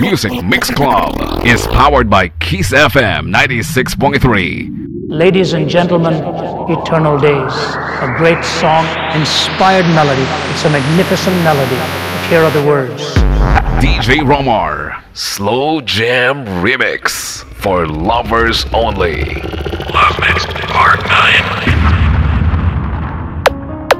Music Mix Club is powered by Kiss FM 96.3. Ladies and gentlemen, Eternal Days, a great song, inspired melody. It's a magnificent melody. But here are the words. DJ Romar, Slow Jam Remix for lovers only. Love Mix Part 9.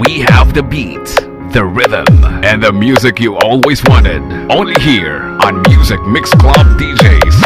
We have the beat, the rhythm, and the music you always wanted. Only here on Music Mix Club DJs.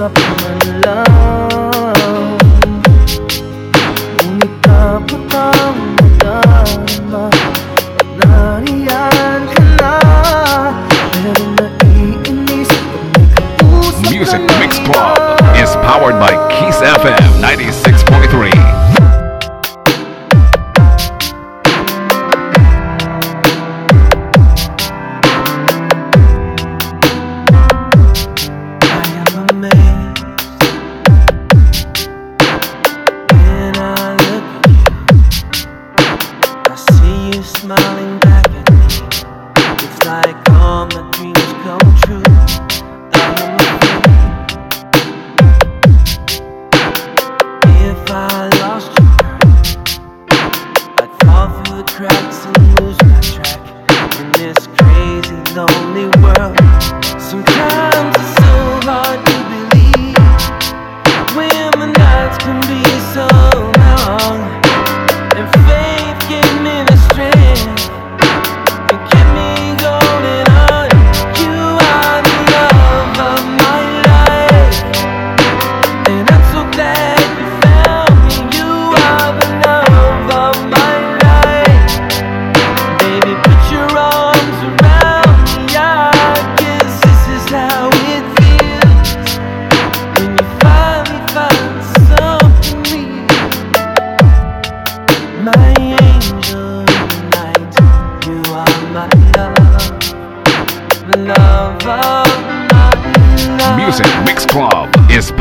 I'm in love.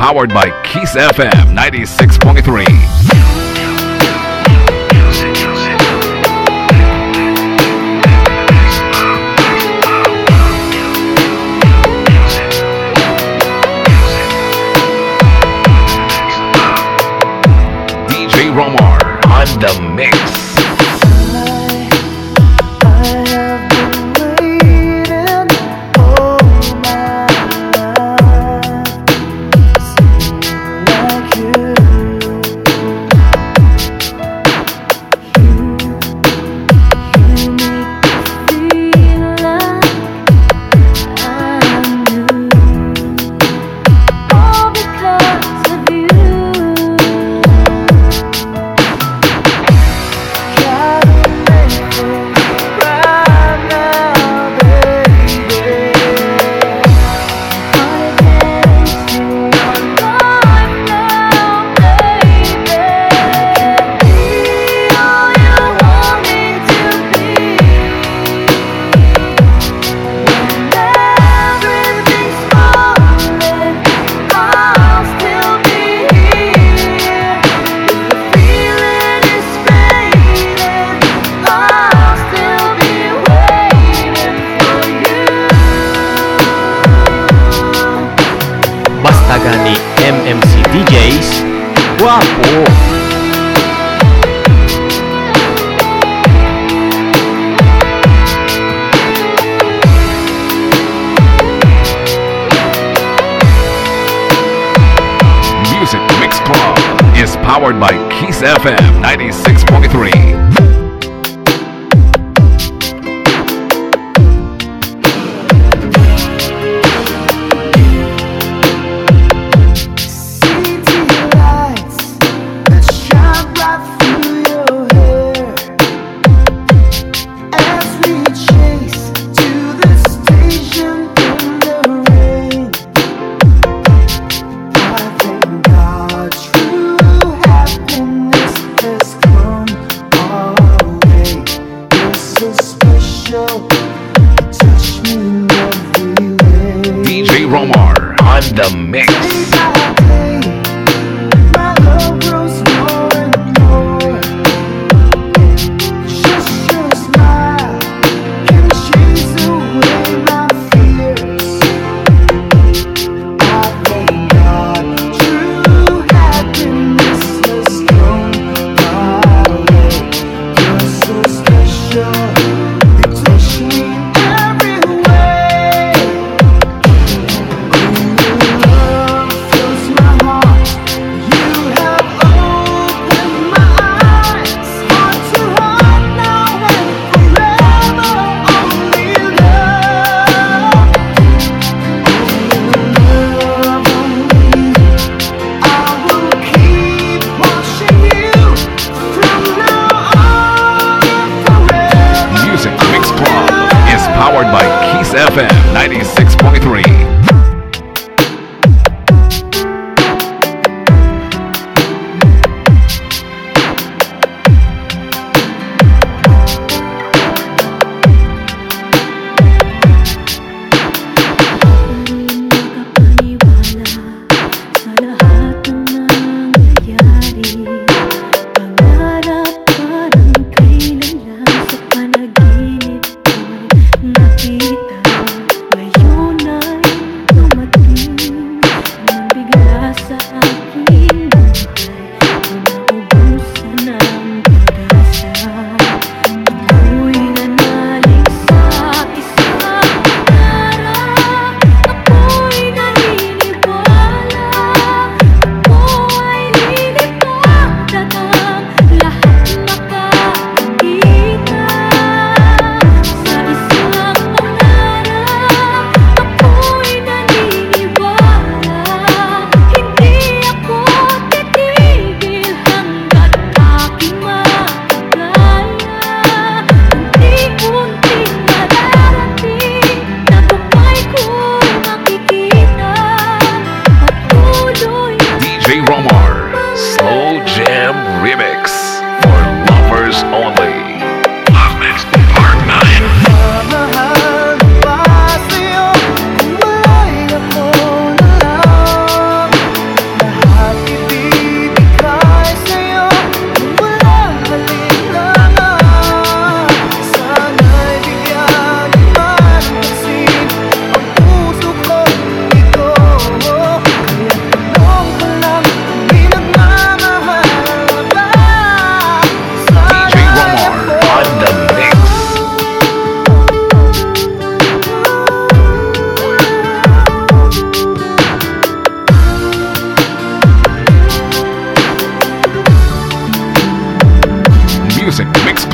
Powered by Kiss FM 96.3. DJ Romar on the mix. Kiss FM 96.3. show. Touch me in every way. DJ Romar on the mix. Kiss FM 96.3.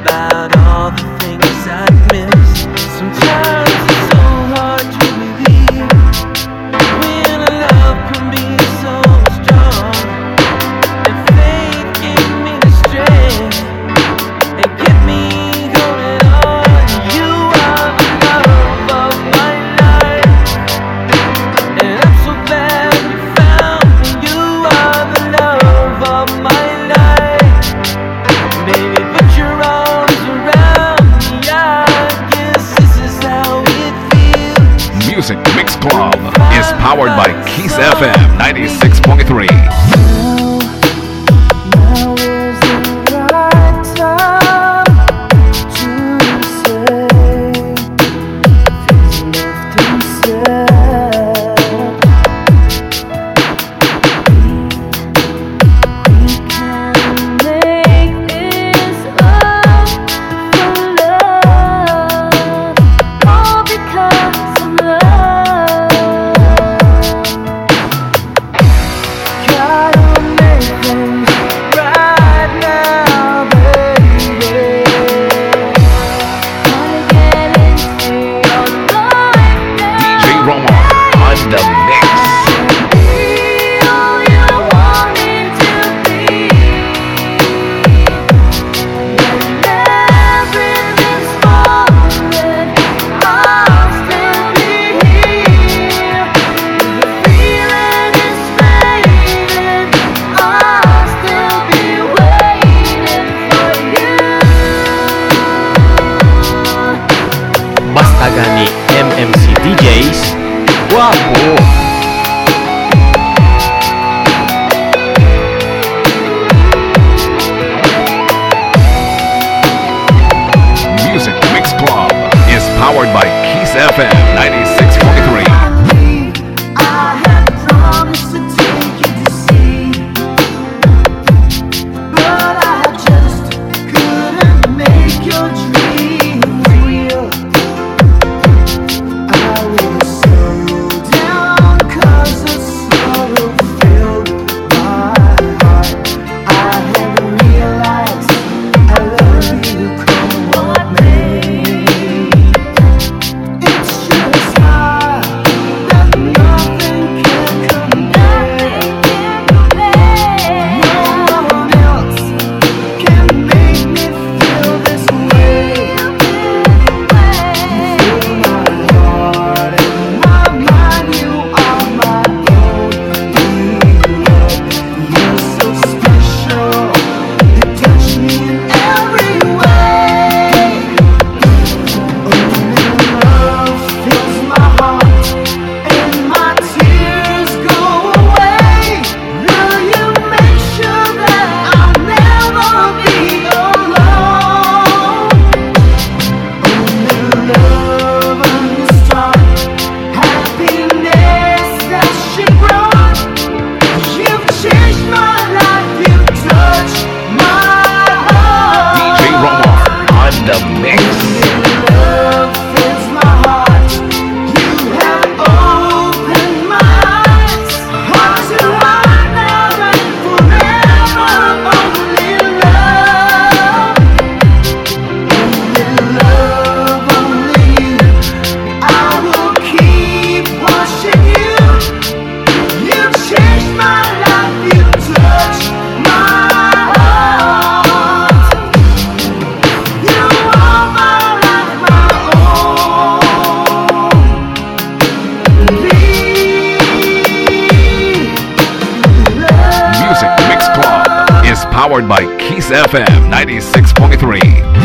about all the things I've missed. Sometimes. FM 96.3. powered by Kiss FM 96. powered by Kiss FM 96.3.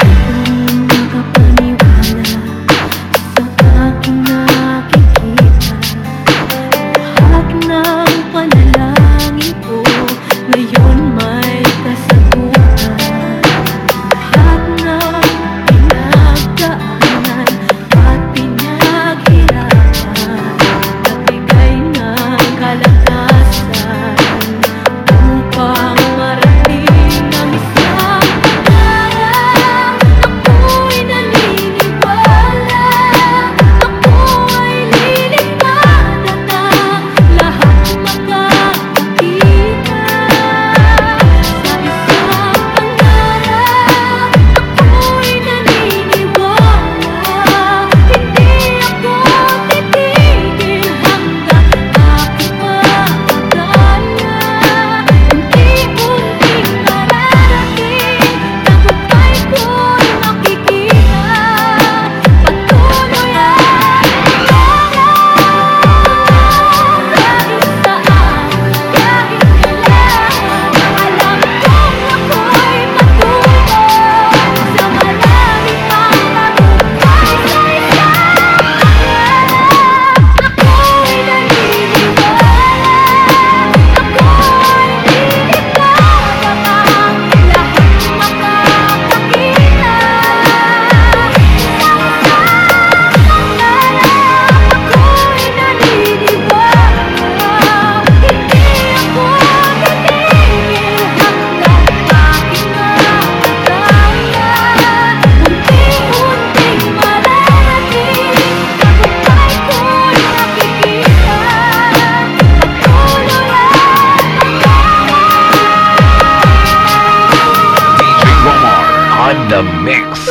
the mix.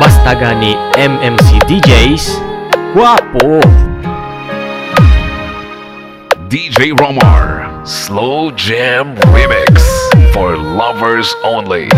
Basta gani MMC DJs, guapo. DJ Romar, Slow Jam Remix for lovers only.